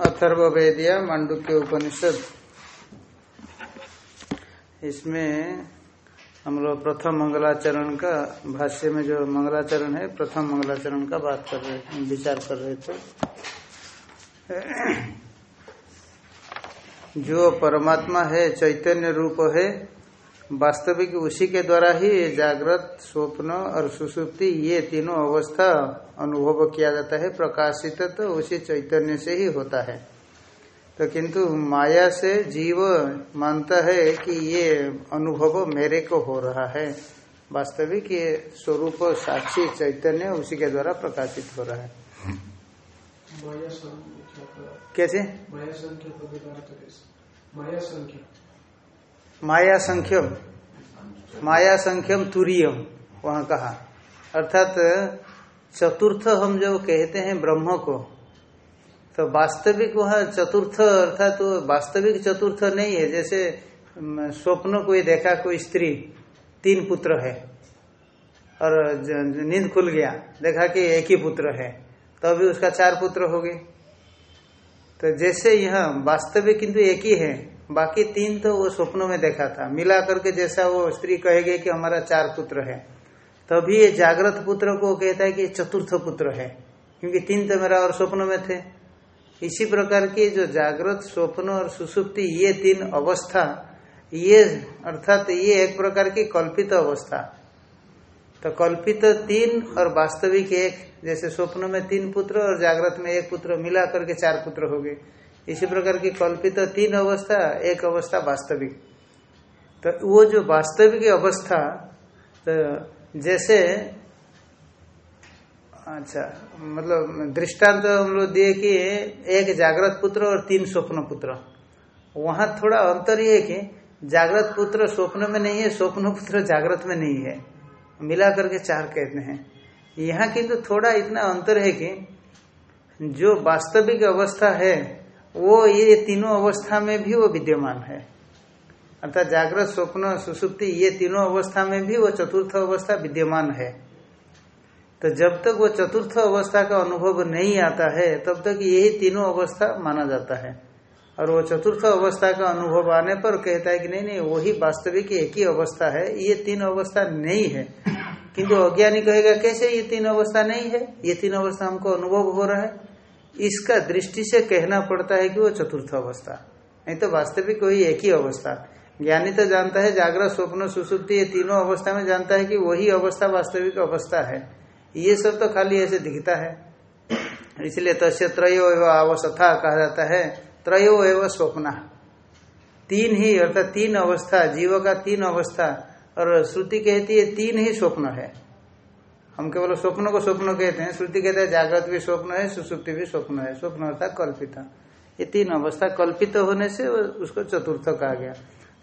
अथर्वेदिया मांडुक्य उपनिषद। इसमें हम लोग प्रथम मंगलाचरण का भाष्य में जो मंगलाचरण है, प्रथम मंगलाचरण का बात कर रहे विचार कर रहे थे। जो परमात्मा है, चैतन्य रूप है वास्तविक उसी के द्वारा ही जागृत स्वप्न और सुसुप्ति ये तीनों अवस्था अनुभव किया जाता है प्रकाशित तो उसी चैतन्य से ही होता है। तो किंतु माया से जीव मानता है कि ये अनुभव मेरे को हो रहा है। वास्तविक ये स्वरूप साक्षी चैतन्य उसी के द्वारा प्रकाशित हो रहा है। कैसे? माया संख्यम, माया संख्यम तुरियम, वहाँ कहा। अर्थात, चतुर्थ हम जो कहते हैं ब्रह्म को तो वास्तविक वह चतुर्थ, अर्थात तो वास्तविक चतुर्थ नहीं है, जैसे स्वप्न कोई देखा कोई स्त्री, तीन पुत्र है, और नींद खुल गया, देखा कि एक ही पुत्र है तो अभी उसका चार पुत्र हो गए। तो जैसे यह वास्तविक किंतु एक ही है बाकी तीन तो वो स्वप्नों में देखा था। मिला करके जैसा वो स्त्री कहेगी कि हमारा चार पुत्र है। तभी ये जागृत पुत्र को कहता है कि चतुर्थ पुत्र है, क्योंकि तीन तो मेरा और स्वप्न में थे। इसी प्रकार की जो जागृत स्वप्न और सुसुप्ति, ये तीन अवस्था, ये अर्थात ये एक प्रकार की कल्पित अवस्था। तो कल्पित तीन और वास्तविक एक, जैसे स्वप्न में तीन पुत्र और जागृत में एक पुत्र, मिला करके चार पुत्र हो गए। इसी प्रकार की कल्पित तीन अवस्था, एक अवस्था वास्तविक। तो वो जो वास्तविक अवस्था तो जैसे अच्छा मतलब दृष्टांत तो हम लोग दिए कि एक जागृत पुत्र और तीन स्वप्न पुत्र। वहाँ थोड़ा अंतर ये है कि जागृत पुत्र स्वप्न में नहीं है, स्वप्न पुत्र जागृत में नहीं है। मिला करके चार कहते हैं। यहाँ किंतु तो थोड़ा इतना अंतर है कि जो वास्तविक अवस्था है वो ये तीनों अवस्था में भी वो विद्यमान है। अर्थात जागृत, स्वप्न, सुसुप्ति, ये तीनों अवस्था में भी वो चतुर्थ अवस्था विद्यमान है। तो जब तक वो चतुर्थ अवस्था का अनुभव नहीं आता है, तब तक यही तीनों अवस्था माना जाता है। और वो चतुर्थ अवस्था का अनुभव आने पर कहता है कि नहीं नहीं, वही वास्तविक एक ही अवस्था है, ये तीन अवस्था नहीं है। किंतु अज्ञानी कहेगा, कैसे ये तीन अवस्था नहीं है? ये तीन अवस्था हमको अनुभव हो रहा है। इसका दृष्टि से कहना पड़ता है कि वो चतुर्थ अवस्था। नहीं तो वास्तविक वही एक ही अवस्था। ज्ञानी तो जानता है जागृत स्वप्न, सुसुप्ति, ये तीनों अवस्था में जानता है कि वही अवस्था वास्तविक अवस्था है। ये सब तो खाली ऐसे दिखता है। इसलिए तस्य त्रयो एवं अवस्था कहा जाता है। त्रयो एवं स्वप्न। तीन ही, अर्थात तीन अवस्था, जीव का तीन अवस्था, और श्रुति कहती है, तीन ही स्वप्न है। हम केवल स्वप्न को स्वप्न कहते हैं, श्रुति कहते हैं, जागृत भी स्वप्न है, सुसुप्ति भी स्वप्न है। स्वप्न अर्थात कल्पित। ये तीन अवस्था कल्पित होने से उसको चतुर्थ कहा गया।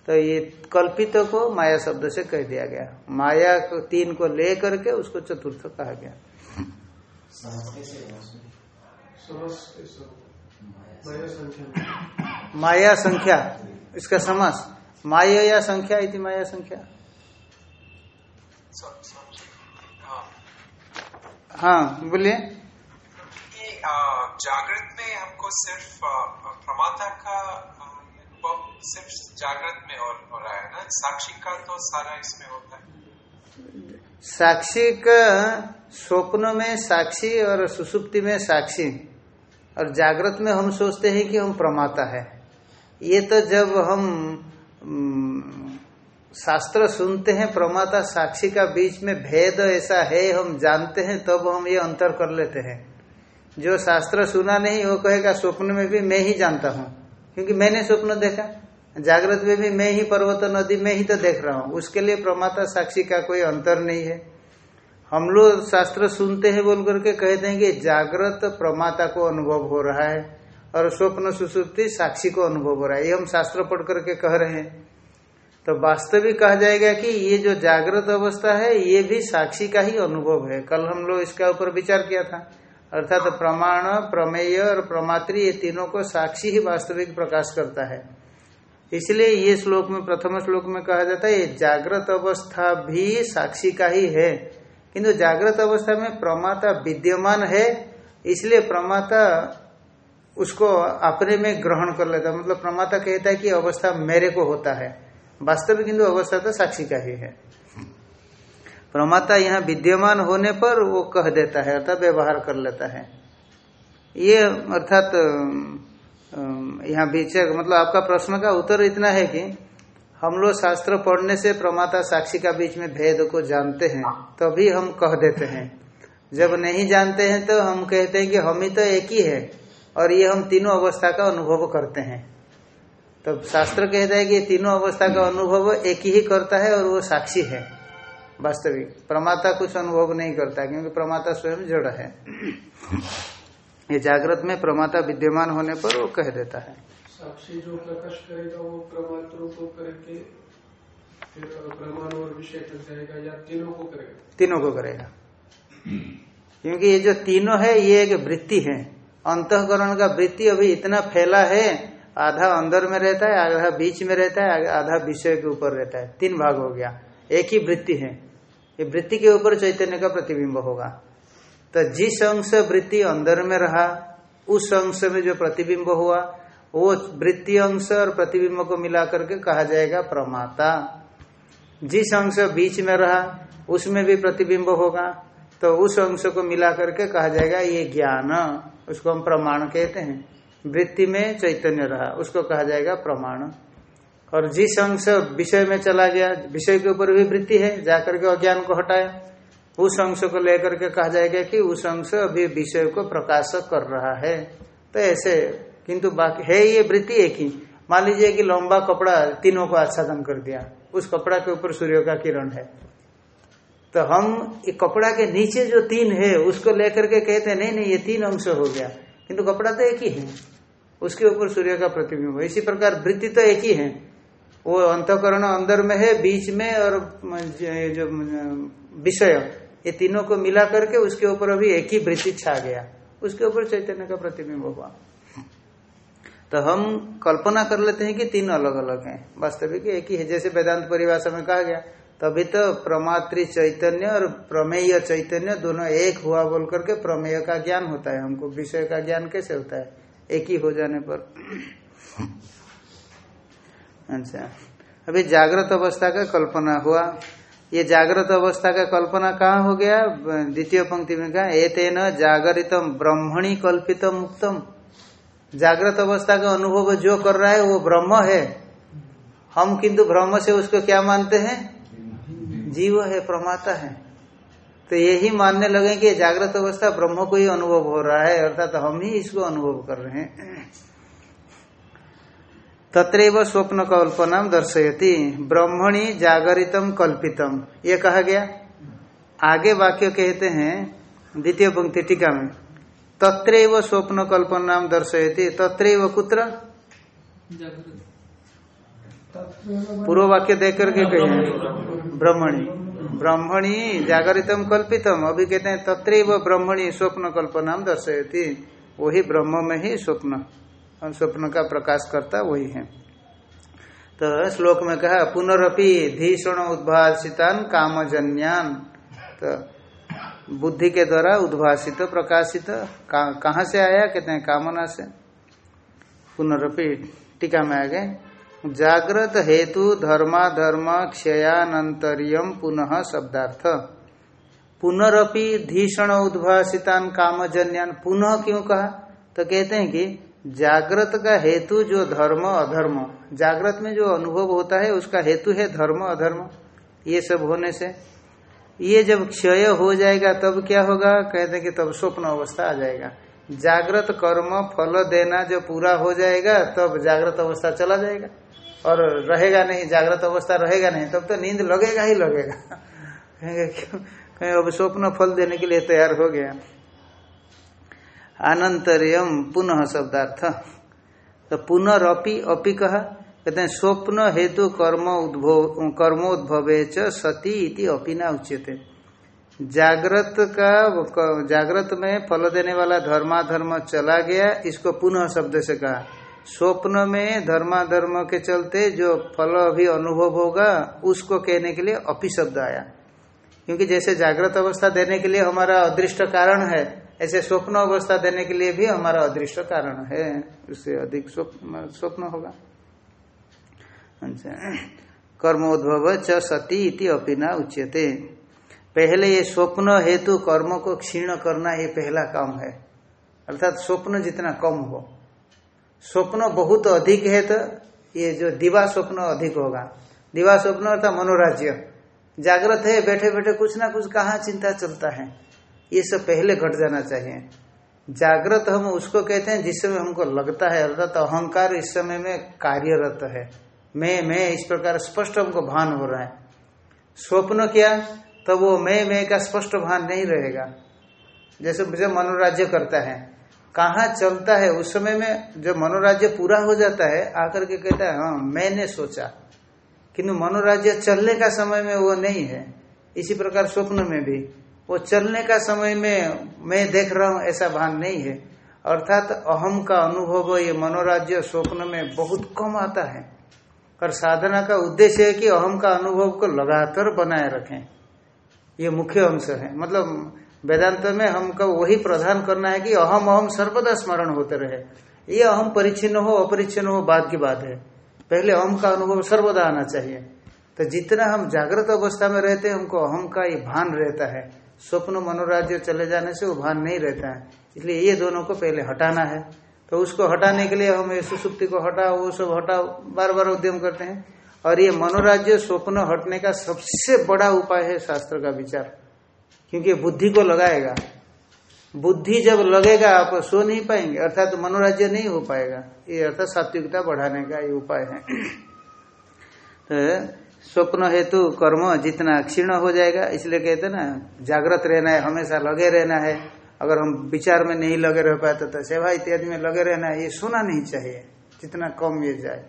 तो ये कल्पित को माया शब्द से कह दिया गया। माया को तीन को ले करके उसको चतुर्थ कहा गया। माया संख्या, इसका समास। माया या संख्या इति माया संख्या। हाँ बोलिए। जागृत में हमको सिर्फ़ प्रमाता का सिर्फ़ जागृत में और हो रहा है ना? साक्षी का तो सारा इसमें होता है। साक्षी का स्वप्न में साक्षी और सुसुप्ति में साक्षी। और जागृत में हम सोचते हैं कि हम प्रमाता है। ये तो जब हम शास्त्र सुनते हैं, प्रमाता साक्षी का बीच में भेद ऐसा है, हम जानते हैं, तब हम ये अंतर कर लेते हैं। जो शास्त्र सुना नहीं, वो कहेगा, स्वप्न में भी मैं ही जानता हूँ, क्योंकि मैंने स्वप्न देखा। जागृत में भी मैं ही पर्वत नदी में ही तो देख रहा हूँ, उसके लिए प्रमाता साक्षी का कोई अंतर नहीं है। हम लोग शास्त्र सुनते हैं, बोल करके कहते हैं कि जागृत प्रमाता को अनुभव हो रहा है, और स्वप्न सुसुप्ति साक्षी को अनुभव हो रहा है। ये हम शास्त्र पढ़ करके कह रहे हैं। तो वास्तविक कहा जाएगा कि ये जो जागृत अवस्था है, ये भी साक्षी का ही अनुभव है। कल हम लोग इसका ऊपर विचार किया था। अर्थात तो प्रमाण, प्रमेय और प्रमात्री ये तीनों को साक्षी ही वास्तविक प्रकाश करता है। इसलिए ये श्लोक में, प्रथम श्लोक में कहा जाता है, ये जागृत अवस्था भी साक्षी का ही है। किंतु जागृत अवस्था में प्रमाता विद्यमान है, इसलिए प्रमाता उसको अपने में ग्रहण कर लेता मतलब प्रमाता कहता है कि अवस्था मेरे को होता है। वास्तविक किंतु अवस्था तो साक्षी का ही है। प्रमाता यहाँ विद्यमान होने पर वो कह देता है, अर्थात व्यवहार कर लेता है। ये अर्थात यहाँ बीच मतलब आपका प्रश्न का उत्तर इतना है कि हम लोग शास्त्र पढ़ने से प्रमाता साक्षी का बीच में भेद को जानते हैं, तभी तो हम कह देते हैं। जब नहीं जानते हैं तो हम कहते हैं कि हम ही तो एक ही है, और ये हम तीनों अवस्था का अनुभव करते हैं। तो शास्त्र कहता है कि तीनों अवस्था का अनुभव एक ही करता है और वो साक्षी है। वास्तविक। प्रमाता कुछ अनुभव नहीं करता क्योंकि प्रमाता स्वयं जड़ है। ये जागृत में प्रमाता विद्यमान होने पर वो कह देता है। साक्षी जो प्रकाश करेगा वो प्रमात्रों को करके प्रमाण और विषय तक जाएगा या तीनों को करेगा? तीनों को करेगा। क्योंकि ये जो तीनों है ये एक वृत्ति है। अंतकरण का वृत्ति अभी इतना फैला है आधा अंदर में रहता है, आधा बीच में रहता है, आधा विषय के ऊपर रहता है। तीन भाग हो गया। एक ही वृत्ति है। ये वृत्ति के ऊपर चैतन्य का प्रतिबिंब होगा। तो जिस अंश वृत्ति अंदर में रहा, उस अंश में जो प्रतिबिंब हुआ, वो वृत्ति अंश और प्रतिबिंब को मिला करके कहा जाएगा प्रमाता। जिस अंश बीच में रहा, उसमें भी प्रतिबिंब होगा। तो उस अंश को मिला करके कहा जाएगा ये ज्ञान। उसको हम प्रमाण कहते हैं। वृत्ति में चैतन्य रहा। उसको कहा जाएगा प्रमाण। और जिस अंश विषय में चला गया, विषय के ऊपर भी वृत्ति है, जाकर के अज्ञान को हटाया। उस अंश को लेकर के कहा जाएगा कि उस अंश अभी विषय को प्रकाश कर रहा है। तो ऐसे, किंतु बाकी है ये वृत्ति एक ही। मान लीजिए कि लंबा कपड़ा तीनों को आच्छादन कर दिया। उस कपड़ा के ऊपर सूर्य का किरण है। तो हम कपड़ा के नीचे जो तीन है, उसको लेकर के कहते हैं, नहीं नहीं, ये तीन अंश हो गया। किंतु कपड़ा तो एक ही है। उसके ऊपर सूर्य का प्रतिबिंब इसी प्रकार वृत्ति तो एक ही है। वो अंतकरण अंदर में है, बीच में और जो, विषय, ये तीनों को मिला करके उसके ऊपर अभी एक ही वृत्ति छा गया। उसके ऊपर चैतन्य का प्रतिबिंब हुआ। तो हम कल्पना कर लेते हैं कि तीन अलग अलग हैं। वास्तविक एक ही है, जैसे वेदांत परिभाषा में कहा गया। तभी तो प्रमात्र चैतन्य और प्रमेय चैतन्य दोनों एक हुआ बोल करके प्रमेय का ज्ञान होता है। हमको विषय का ज्ञान कैसे होता है? एक ही हो जाने पर। अच्छा। अभी जागृत अवस्था का कल्पना हुआ। ये जागृत अवस्था का कल्पना कहाँ हो गया? द्वितीय पंक्ति में कहा, एतेन जागरितम ब्रह्मणी कल्पितम मुक्तम। जागृत अवस्था का अनुभव जो कर रहा है वो ब्रह्म है। हम किंतु ब्रह्म से उसको क्या मानते हैं? जीव है प्रमाता है। तो यही मानने लगे कि जागृत अवस्था ब्रह्म को ही अनुभव हो रहा है, अर्थात हम ही इसको अनुभव कर रहे हैं। तत्रैव स्वप्न कल्पना दर्शयती, ब्रह्मणी जागरितम कल्पितम ये कहा गया। आगे वाक्य कहते हैं, द्वितीय पंक्ति टीका में, तत्रैव स्वप्न कल्पना दर्शयती, तत्रैव कुत्र? पूर्व वाक्य देख करके कहे ब्रह्मणी। ब्रह्मणी जागरितम कल्पितम। अभी कहते हैं, तत्रैव ब्रह्मणी स्वप्न कल्पना दर्शयती। वही ब्रह्म में ही स्वप्न। स्वप्न का प्रकाश करता वही है। तो श्लोक में कहा पुनरअपि धीषण उद्भाषितान कामजन्यान। तो बुद्धि के द्वारा उद्भाषित प्रकाशित। कहाँ से आया? कहते हैं, कामना से। पुनरअपि टीका में आ गए। जागृत हेतु धर्मा धर्म क्षयानंतरियम पुनः शब्दार्थ। पुनरअपि धीषण उद्भाषितान कामजन्यान पुनः क्यों कहा? तो कहते हैं कि जागृत का हेतु जो धर्म, अधर्म जागृत में जो अनुभव होता है, उसका हेतु है धर्म, अधर्म। ये सब होने से। ये जब क्षय हो जाएगा, तब क्या होगा? कहते हैं कि तब स्वप्न अवस्था आ जाएगा। जागृत कर्म फल देना जो पूरा हो जाएगा, तब जागृत अवस्था चला जाएगा। और रहेगा नहीं, जागृत अवस्था रहेगा नहीं, तब तो नींद लगेगा ही लगेगा। कहेंगे, क्यों? कहीं अब स्वप्न फल देने के लिए तैयार हो गया। अनंतरियम पुनः शब्दार्थ। तो पुनरअपि अपि कहा, कहते हैं, स्वप्न हेतु कर्म उद्भव कर्मोद्भवे च सती इति न उच्यते। जागृत का, जागृत में फल देने वाला धर्माधर्म चला गया, इसको पुनः शब्द से कहा। स्वप्न में धर्माधर्म के चलते जो फल अभी अनुभव होगा, उसको कहने के लिए अपि शब्द आया। क्योंकि जैसे जागृत अवस्था देने के लिए हमारा अदृष्ट कारण है, ऐसे स्वप्न अवस्था देने के लिए भी हमारा अदृष्ट कारण है। उससे अधिक स्वप्न होगा। अच्छा। कर्मोद्भव च सती इति अपिना उच्यते। पहले ये स्वप्न हेतु कर्म को क्षीण करना ये पहला काम है। अर्थात स्वप्न जितना कम हो। स्वप्न बहुत अधिक है तो ये जो दिवा स्वप्न अधिक होगा। दिवा स्वप्न अर्थात मनोराज्य। जागृत है, बैठे बैठे कुछ ना कुछ कहाँ चिंता चलता है। ये सब पहले घट जाना चाहिए। जागृत हम उसको कहते हैं जिस समय हमको लगता है, अर्थात तो अहंकार इस समय में कार्यरत है। मैं मैं इस प्रकार स्पष्ट हमको भान हो रहा है। स्वप्न क्या? तब तो वो मैं मैं का स्पष्ट भान नहीं रहेगा। जैसे मुझे मनोराज्य करता है। कहाँ चलता है, उस समय में जब मनोराज्य पूरा हो जाता है, आकर के कहता है हाँ मैंने सोचा, किंतु मनोराज्य चलने का समय में वो नहीं है। इसी प्रकार स्वप्न में भी, वो चलने का समय में मैं देख रहा हूँ, ऐसा भान नहीं है। अर्थात अहम का अनुभव ये मनोराज्य स्वप्न में बहुत कम आता है। और साधना का उद्देश्य है कि अहम का अनुभव को लगातार बनाए रखें। ये मुख्य अंश है। मतलब वेदांत में हमको वही प्रधान करना है कि अहम अहम सर्वदा स्मरण होते रहे। ये अहम परिचिन हो, अपरिचिन हो, बाद की बात है। पहले अहम का अनुभव सर्वदा आना चाहिए। तो जितना हम जागृत अवस्था में रहते हैं, हमको अहम का ये भान रहता है। स्वप्न मनोराज्य चले जाने से वो भान नहीं रहता है। इसलिए ये दोनों को पहले हटाना है। तो उसको हटाने के लिए हम ये सुसुप्ति को हटाओ, वो सब हटाओ बार बार उद्यम करते हैं। और ये मनोराज्य, स्वप्न हटने का सबसे बड़ा उपाय है शास्त्र का विचार। क्योंकि बुद्धि को लगाएगा। बुद्धि जब लगेगा, आप सो नहीं पाएँगे, अर्थात तो मनोराज्य नहीं हो पाएगा। ये अर्थात सात्विकता बढ़ाने का ये उपाय है। तो स्वप्न हेतु कर्म जितना क्षीण हो जाएगा, इसलिए कहते ना, जागृत रहना है, हमेशा लगे रहना है। अगर हम विचार में नहीं लगे रह पाए तो सेवा इत्यादि में लगे रहना है, ये सोना नहीं चाहिए, जितना कम ये जाए।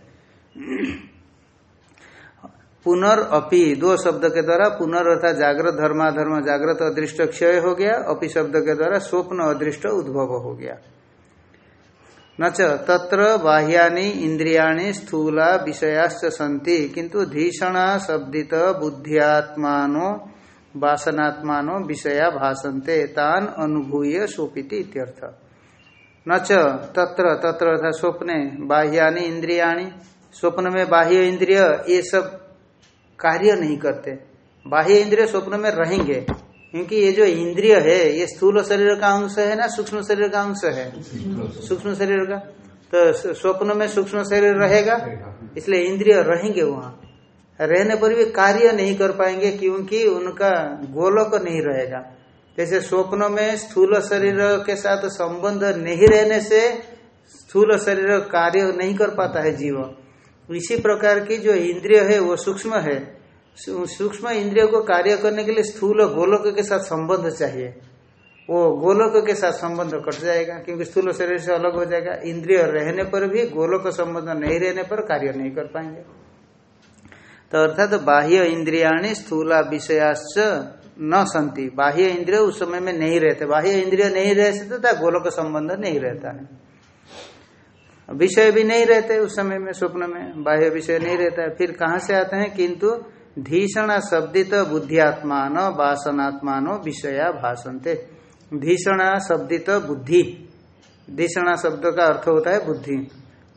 पुनर्अपि, दो शब्द के द्वारा पुनर् अर्थात जागृत, धर्माधर्म, जागृत, अदृष्ट, क्षय हो गया। अपि शब्द के द्वारा स्वप्न, अदृष्ट, उद्भव हो गया। न तत्र बाह्यानि इंद्रियाणि स्थूला विषयाश्च सन्ति किंतु धीषणा शब्दित बुद्धियात्मानो, वासनात्मानो विषया भाषन्ते तान अनुभूय सोपिति इत्यर्थ। न तत्र तत्र अर्थात स्वप्ने बाह्यानि इंद्रियाणि, स्वप्न में बाह्य इंद्रिय, ये सब कार्य नहीं करते। बाह्य इंद्रिय स्वप्न में रहेंगे, क्योंकि ये जो इंद्रिय है, ये स्थूल शरीर का अंश है ना, सूक्ष्म शरीर का अंश है? सूक्ष्म शरीर का? तो स्वप्न में सूक्ष्म शरीर रहेगा, इसलिए इंद्रिय रहेंगे वहाँ। रहने पर भी कार्य नहीं कर पाएँगे, क्योंकि उनका गोलक नहीं रहेगा। जैसे स्वप्न में स्थूल शरीर के साथ संबंध नहीं रहने से स्थूल शरीर कार्य नहीं कर पाता है जीव। इसी प्रकार की जो इंद्रिय है, वो सूक्ष्म है। सूक्ष्म इंद्रियों को कार्य करने के लिए स्थूल गोलोक के साथ संबंध चाहिए। वो गोलोक के साथ संबंध कट जाएगा, क्योंकि स्थूल शरीर से अलग हो जाएगा। इंद्रिय रहने पर भी गोलोक संबंध नहीं रहने पर कार्य नहीं कर पाएँगे। तो अर्थात तो बाह्य इंद्रियाणी स्थूला विषयाश्च न संति। बाह्य इंद्रिय उस समय में नहीं रहते। बाह्य इंद्रिय नहीं रह तो गोलोक संबंध नहीं रहता है। विषय भी नहीं रहते उस समय में, स्वप्न में, बाह्य विषय नहीं रहता है। फिर कहाँ से आते हैं? किंतु धीषण शब्दित बुद्धियात्मान, वासनात्मान विषया भाषणते धीषणा शब्दित बुद्धि। धीषणा शब्द का अर्थ होता है बुद्धि।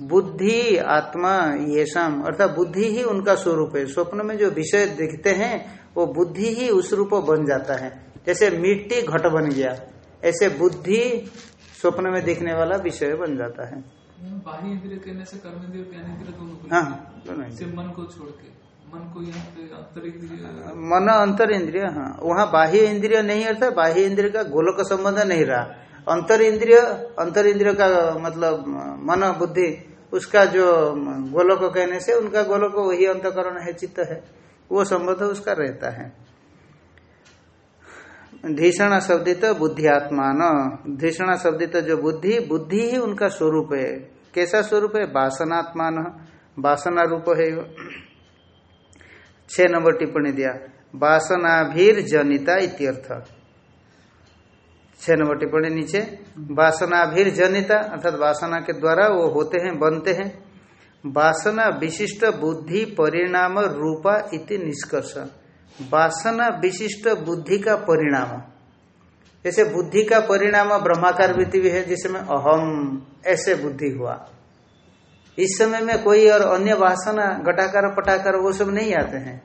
बुद्धि, आत्मा ये शाम अर्थात बुद्धि ही उनका स्वरूप है। स्वप्न में जो विषय दिखते हैं, वो बुद्धि ही उस रूप बन जाता है। जैसे मिट्टी घट बन गया, ऐसे बुद्धि स्वप्न में दिखने वाला विषय बन जाता है। बाह्य इंद्रिय कहने से कर्म इंद्रिय ज्ञान इंद्रिय दोनों हाँ। दोनों से मन को छोड़ के मन को यहाँ पे अंतर इंद्रिय मन अंतर इंद्रिय हाँ। वहाँ बाह्य इंद्रिय नहीं अर्थात बाह्य इंद्रिय का गोलक संबंध नहीं रहा। अंतर इंद्रिय अंतर इंद्रिय का मतलब मन बुद्धि उसका जो गोलक कहने से उनका गोलक वही अंतकरण है चित्त है। वो संबंध उसका रहता है। धीषण शब्दित बुद्धियात्मान धीषण शब्दित जो बुद्धि बुद्धि ही उनका स्वरूप है। कैसा स्वरूप है? वासनात्मान वासना रूप है छह नंबर टिप्पणी दिया। वासनाभीर जनिता इत्यर्थ छह नंबर टिप्पणी नीचे। वासना भी जनिता अर्थात वासना के द्वारा वो होते हैं, बनते हैं। वासना विशिष्ट बुद्धि परिणाम रूपा इति निष्कर्ष। वासना विशिष्ट बुद्धि का परिणाम। जैसे बुद्धि का परिणाम ब्रह्माकार वृत्ति भी है, जिसमें अहम, ऐसे बुद्धि हुआ। इस समय में कोई और अन्य वासना, घटाकार, पटाकर, वो सब नहीं आते हैं।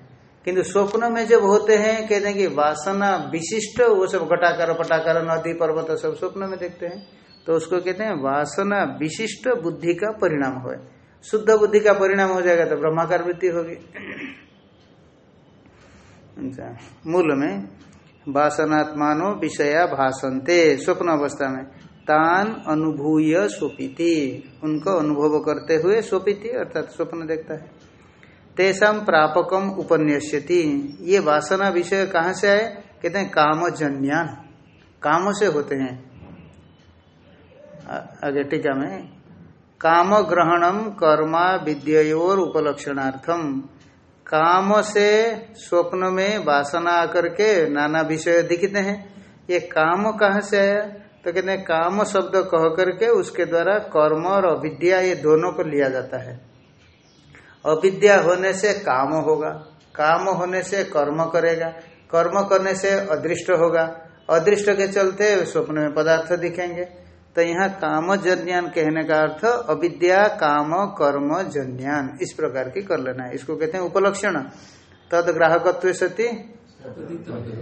किंतु स्वप्न में जब होते हैं, कहते हैं कि वासना विशिष्ट, वो सब घटाकार, पटाकर, नदी, पर्वत, सब स्वप्न में देखते हैं तो उसको कहते हैं वासना विशिष्ट बुद्धि का परिणाम हो शुद्ध बुद्धि का परिणाम हो जाएगा तो ब्रह्माकार वृत्ति होगी। अच्छा मूल में वासनात्मानो विषया भाषन्ते स्वप्न अवस्था में। तान अनुभूय स्वपीति। उनको अनुभव करते हुए स्वपीति अर्थात स्वप्न देखता है। तेषाम प्रापकम उपन्यस्यति। ये वासना विषय कहाँ से आए? कहते हैं काम जन्यान काम से होते हैं। आगे टीका में। काम ग्रहणम कर्मा विद्योर उपलक्षणार्थम। काम से स्वप्न में वासना आकर के नाना विषय दिखते हैं। ये काम कहाँ से आया? तो कहते हैं, काम शब्द कह करके उसके द्वारा कर्म और अविद्या ये दोनों को लिया जाता है। अविद्या होने से काम होगा, काम होने से कर्म करेगा, कर्म करने से अदृष्ट होगा। अदृष्ट के चलते स्वप्न में पदार्थ दिखेंगे। तो यहाँ काम जन्यान कहने का अर्थ अविद्या, काम, कर्म, जन्यान। इस प्रकार की कर लेना है। इसको कहते हैं उपलक्षण। तद ग्राहकत्व सती?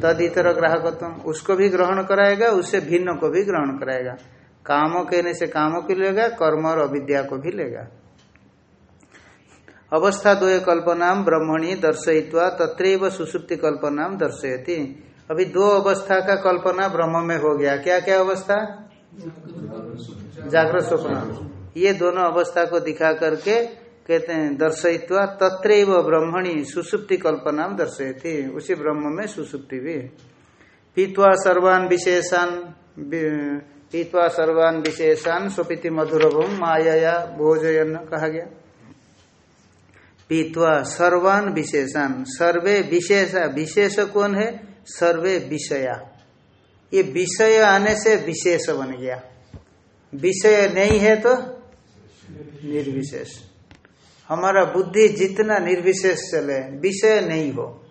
तद इतर ग्राहकत्व। उसको भी ग्रहण कराएगा, उससे भिन्न को भी ग्रहण कराएगा। काम कहने से काम को लेगा, कर्म और अविद्या को भी लेगा। अवस्था द्वय कल्पना ब्रह्मणी दर्शयित्वा, तत्रैव सुसुप्ति कल्पना दर्शयती। अभी दो अवस्था का कल्पना ब्रह्म में हो गया। क्या क्या अवस्था? जागृत स्वप्न। ये दोनों अवस्था को दिखा करके कहते हैं, दर्शयित्वा तत्रैव ब्रह्मणी सुसुप्ति कल्पना दर्शयती। उसी ब्रह्म में सुसुप्ति भी पीतवा सर्वान विशेषान पीतवा सर्वान विशेषान स्वपिति मधुरभम माया भोजयन कहा गया। पीतवा सर्वान विशेषान। सर्वे विशेष विशेष कौन है? सर्वे विषया। ये विषय आने से विशेष बन गया। विषय नहीं है तो निर्विशेष। हमारा बुद्धि जितना निर्विशेष चले, विषय नहीं हो।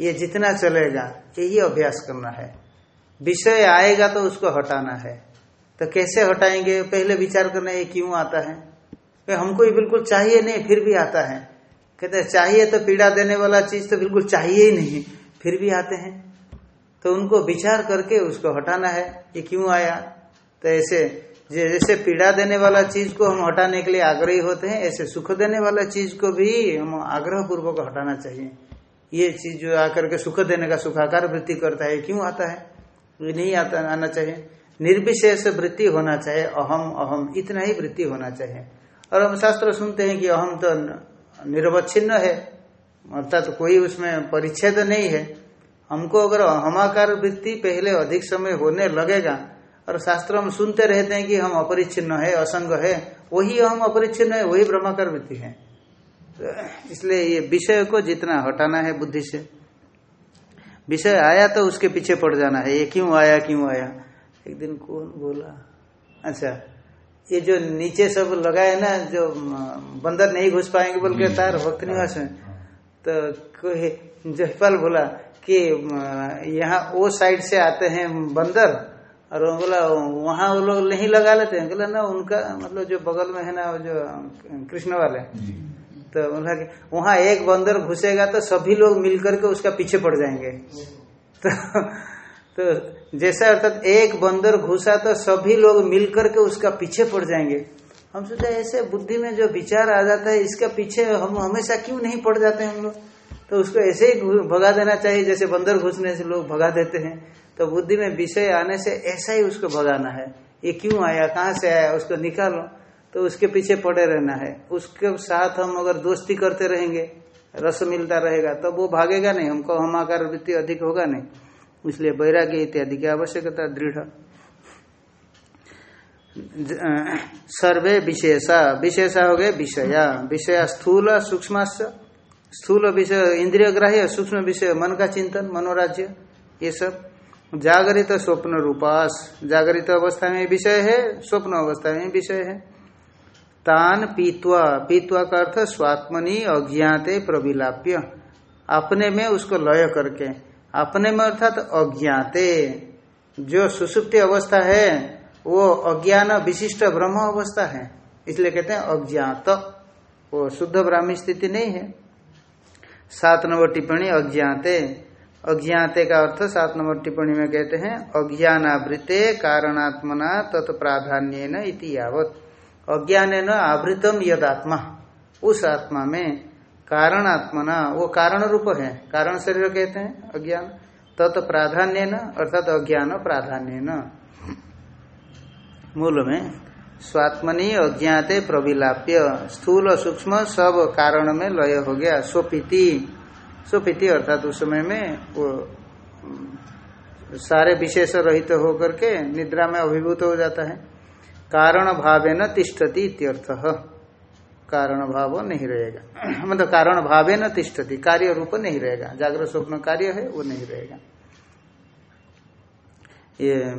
ये जितना चलेगा यही अभ्यास करना है। विषय आएगा तो उसको हटाना है। तो कैसे हटाएँगे? पहले विचार करना, ये क्यों आता है? कि हमको ये बिल्कुल चाहिए नहीं, फिर भी आता है। कहते हैं, चाहिए तो पीड़ा देने वाला चीज़ तो बिल्कुल चाहिए ही नहीं, फिर भी आते हैं। तो उनको विचार करके उसको हटाना है ये क्यों आया? तो ऐसे जैसे पीड़ा देने वाला चीज़ को हम हटाने के लिए आग्रही होते हैं, ऐसे सुख देने वाला चीज़ को भी हम आग्रह पूर्वक हटाना चाहिए। ये चीज़ जो आकर के सुख देने का सुखाकार वृत्ति करता है, क्यों आता है? ये नहीं आता, आना चाहिए। निर्विशेष वृत्ति होना चाहिए, अहम अहम, इतना ही वृत्ति होना चाहिए। और हम शास्त्र सुनते हैं कि अहम तो निरवच्छिन्न है, अर्थात तो कोई उसमें परिच्छेद नहीं है। हमको अगर अहमाकार वृत्ति पहले अधिक समय होने लगेगा और शास्त्र हम सुनते रहते हैं कि हम अपरिच्छिन्न है असंग है वही हम अपरिच्छिन्न है वही ब्रह्माकार वृत्ति है। तो इसलिए ये विषय को जितना हटाना है बुद्धि से। विषय आया तो उसके पीछे पड़ जाना है ये क्यों आया क्यों आया? एक दिन कौन बोला? अच्छा ये जो नीचे सब लगाए ना जो बंदर नहीं घुस पाएँगे बोल के तार भक्त निवास में तो कोई जयपाल बोला कि यहाँ वो साइड से आते हैं बंदर और वो बोला वहाँ वो लोग नहीं लगा लेते हैं? बोला ना उनका मतलब जो बगल में है ना वो जो कृष्ण वाले। तो बोला कि वहाँ एक बंदर घुसेगा तो सभी लोग मिलकर के उसका पीछे पड़ जाएँगे। तो तो जैसा अर्थात एक बंदर घुसा तो सभी लोग मिलकर के उसका पीछे पड़ जाएँगे। हम सोचे ऐसे बुद्धि में जो विचार आ जाता है इसका पीछे हम हमेशा क्यों नहीं पड़ जाते हैं हम लोग? तो उसको ऐसे ही भगा देना चाहिए, जैसे बंदर घुसने से लोग भगा देते हैं। तो बुद्धि में विषय आने से ऐसा ही उसको भगाना है। ये क्यों आया, कहाँ से आया, उसको निकालो। तो उसके पीछे पड़े रहना है। उसके साथ हम अगर दोस्ती करते रहेंगे, रस मिलता रहेगा, तब तो वो भागेगा नहीं। हमको हम आकार वृत्ति अधिक होगा नहीं। इसलिए वैराग्य इत्यादि की आवश्यकता दृढ़। सर्वे विशेषा। विशेषा हो गए विषया। विषया स्थूल सूक्ष्म स्थूल विषय इंद्रिय ग्राह्य सूक्ष्म विषय मन का चिंतन मनोराज्य, ये सब। जागरित स्वप्न रूपास। जागरित अवस्था में विषय है, स्वप्न अवस्था में विषय है। तान पीतवा। पीतवा का अर्थ स्वात्मनि अज्ञाते प्रविलाप्य। अपने में उसको लय करके। अपने में अर्थात अज्ञाते। जो सुसुप्ति अवस्था है, वो अज्ञान विशिष्ट ब्रह्म अवस्था है। इसलिए कहते हैं अज्ञात। वो शुद्ध ब्राह्मी स्थिति नहीं है। सात नंबर टिप्पणी, अज्ञाते। अज्ञाते का अर्थ सात नंबर टिप्पणी में कहते हैं अज्ञानावृते कारणात्मना तत्प्राधान्य इति यावत। अज्ञान आवृतम यद आत्मा उस आत्मा में कारण आत्मना वो कारण रूप है। कारण शरीर कहते हैं, अज्ञान। तत् प्राधान्य अर्थात अज्ञान प्राधान्य मूल में स्वात्मनि अज्ञाते प्रविलाप्य। स्थूल सूक्ष्म सब कारण में लय हो गया। स्वपीति। स्वपीति अर्थात उस समय में वो सारे विशेष रहित तो होकर के निद्रा में अभिभूत हो जाता है। कारण भावे न तिष्ठती इत्यर्थ। कारण भाव नहीं रहेगा। मतलब कारण भावे न तिष्ठती, कार्य रूप नहीं रहेगा। जागृत स्वप्न कार्य है, वो नहीं रहेगा। ये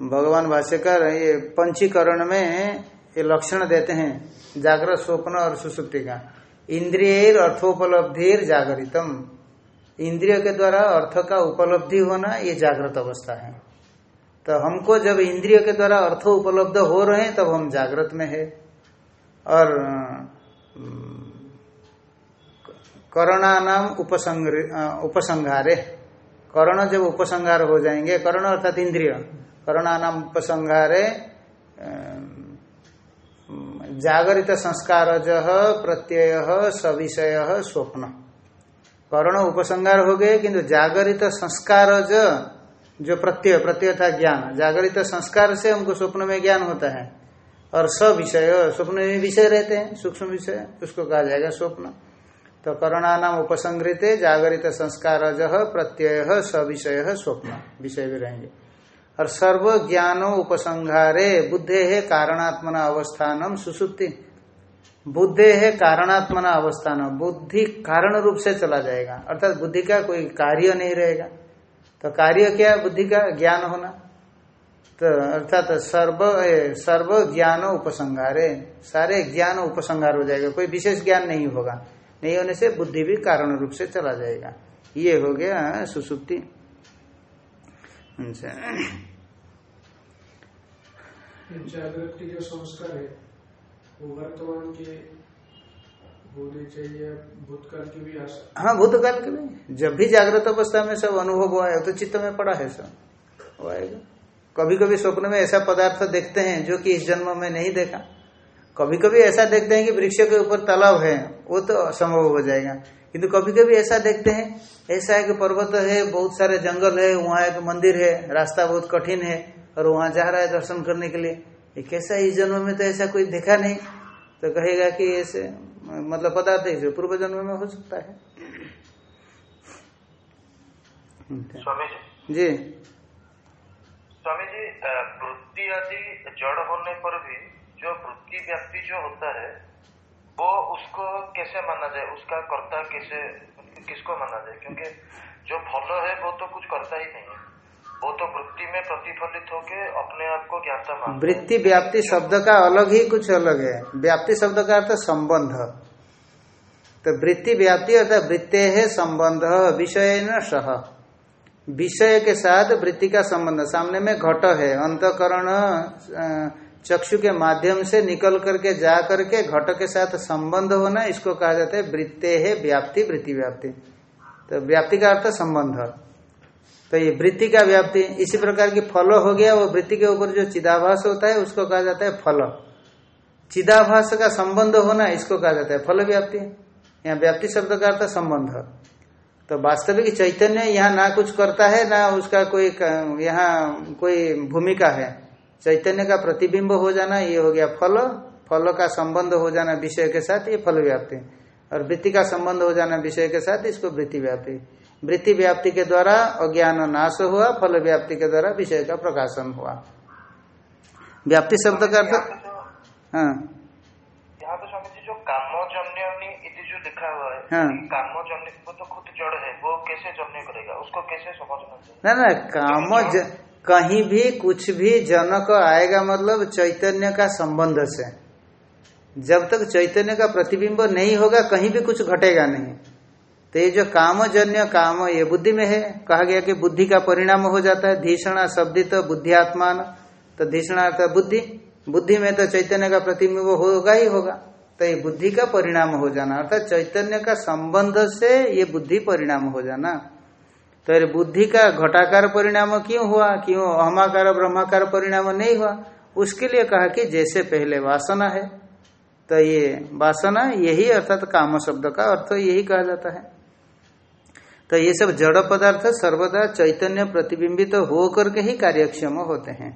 भगवान भाष्यकर ये पंचीकरण में ये लक्षण देते हैं, जागृत स्वप्न और सुसुप्ति का। इंद्रिय अर्थोपलब्धिर जागरितम। इंद्रिय के द्वारा अर्थ का उपलब्धि होना ये जागृत अवस्था है। तो हमको जब इंद्रिय के द्वारा अर्थ उपलब्ध हो रहे हैं, तब हम जागृत में है। और करणा नाम उपसंग उपसंहारे। करण जब उपसंहार हो जाएँगे, करण अर्थात इंद्रिय। करणा नाम उपसंहारे जागरित संस्कार प्रत्यय, सविषय, स्वप्न। करण उपसंहार हो गए, किंतु जागरित संस्कार जो प्रत्यय प्रत्यय था ज्ञान। जागरित संस्कार से हमको स्वप्न में ज्ञान होता है। और स विषय स्वप्न में विषय रहते हैं, सूक्ष्म विषय, उसको कहा जाएगा स्वप्न। तो करुणा नाम उपसंग्रित जागरित संस्कार प्रत्यय, सविषय, स्वप्न। विषय भी रहेंगे। और सर्व ज्ञानो उपसंहारे, बुद्धे है कारणात्मना अवस्थानम, सुसुप्ति। बुद्धे है कारणात्मना अवस्थान बुद्धि कारण रूप से चला जाएगा। अर्थात बुद्धि का कोई कार्य नहीं रहेगा। तो कार्य क्या बुद्धि का ज्ञान होना। तो अर्थात सर्व सर्व ज्ञान उपसंहारे, सारे ज्ञान उपसंहार हो जाएगा। कोई विशेष ज्ञान नहीं होगा। नहीं होने से बुद्धि भी कारण रूप से चला जाएगा। ये हो गया सुसुप्ति। जागृत के जो संस्कार है। वो वर्तमान के होने चाहिए भूतकाल की भी आशा। हाँ भूतकाल के भी। जब भी जागृत अवस्था में सब अनुभव हुआ है तो चित्त में पड़ा है सब। वो आएगा। कभी कभी स्वप्न में ऐसा पदार्थ देखते हैं जो कि इस जन्म में नहीं देखा। कभी कभी ऐसा देखते हैं कि वृक्ष के ऊपर तालाब है वो तो असंभव हो जाएगा। किंतु कभी कभी ऐसा देखते हैं ऐसा है कि पर्वत है बहुत सारे जंगल है वहाँ एक मंदिर है रास्ता बहुत कठिन है और वहाँ जा रहा है दर्शन करने के लिए। ये कैसा इस जन्म में तो ऐसा कोई देखा नहीं। तो कहेगा कि ऐसे मतलब पदार्थ है पूर्व जन्म में हो सकता है। स्वामी जी। जी। स्वामी जी वृत्ति आदि जड़ होने पर भी जो वृत्ति व्यक्ति जो होता है वो उसको कैसे माना जाए उसका कर्ता कैसे, किसको माना जाए क्योंकि जो फल है, वो तो कुछ करता ही नहीं है। वो तो वृत्ति में प्रतिफलित होके अपने आप को ज्ञाता मानता है। वृत्ति, व्याप्ति शब्द का अलग ही कुछ अलग है। व्याप्ति शब्द का अर्थ संबंध। तो वृत्ति, व्याप्ति अर्थात वृत्ते है संबंध, विषय न सह। विषय के साथ वृत्ति का संबंध। सामने में घट है, अंतकरण चक्षु के माध्यम से निकल करके जा करके घट के साथ संबंध होना इसको कहा जाता है वृत्ते है व्याप्ति, वृत्ति व्याप्ति। तो व्याप्ति का अर्थ संबंध। तो ये वृत्ति का व्याप्ति, इसी प्रकार की फल हो गया, वो वृत्ति के ऊपर जो चिदाभास होता है, उसको कहा जाता है फल। चिदाभास का संबंध होना इसको कहा जाता है फल व्याप्ति। यहाँ व्याप्ति शब्द का अर्थ संबंध। तो वास्तविक चैतन्य यहाँ ना कुछ करता है, ना उसका कोई यहाँ कोई भूमिका है। चैतन्य का प्रतिबिंब हो जाना ये हो गया फल। फल का संबंध हो जाना विषय के साथ ये फल व्याप्ति। और वृत्ति का संबंध हो जाना विषय के साथ इसको वृत्ति व्याप्ति। वृत्ति व्याप्ति के द्वारा अज्ञान नाश हुआ फल व्याप्ति के द्वारा विषय का प्रकाशन हुआ। व्याप्ति शब्द का अर्थ हाँ। यहाँ पे स्वामी जी जो कामोजन्य इति जो लिखा हुआ है हाँ। काम जन्य वो तो खुद जड़ है वो कैसे जन्य करेगा? उसको कैसे समझना ना ना काम कहीं भी कुछ भी जनक आएगा मतलब चैतन्य का संबंध से। जब तक चैतन्य का प्रतिबिंब नहीं होगा, कहीं भी कुछ घटेगा नहीं। तो ये जो कामजन्य काम, ये बुद्धि में है। कहा गया कि बुद्धि का परिणाम हो जाता है। धीषणा शब्दित तो बुद्धिआत्मान। तो धीषणा अर्थात बुद्धि। बुद्धि में तो चैतन्य का प्रतिबिंब होगा ही होगा। तो ये बुद्धि का परिणाम हो जाना। अर्थात चैतन्य का संबंध से ये बुद्धि परिणाम हो जाना। तो बुद्धि का घटाकार परिणाम क्यों हुआ? क्यों अहमाकार ब्रह्माकार परिणाम नहीं हुआ? उसके लिए कहा कि जैसे पहले वासना है तो ये वासना यही अर्थात काम शब्द का अर्थ यही कहा जाता है। तो ये सब जड़ पदार्थ सर्वदा चैतन्य प्रतिबिंबित तो हो करके ही कार्यक्षम होते हैं।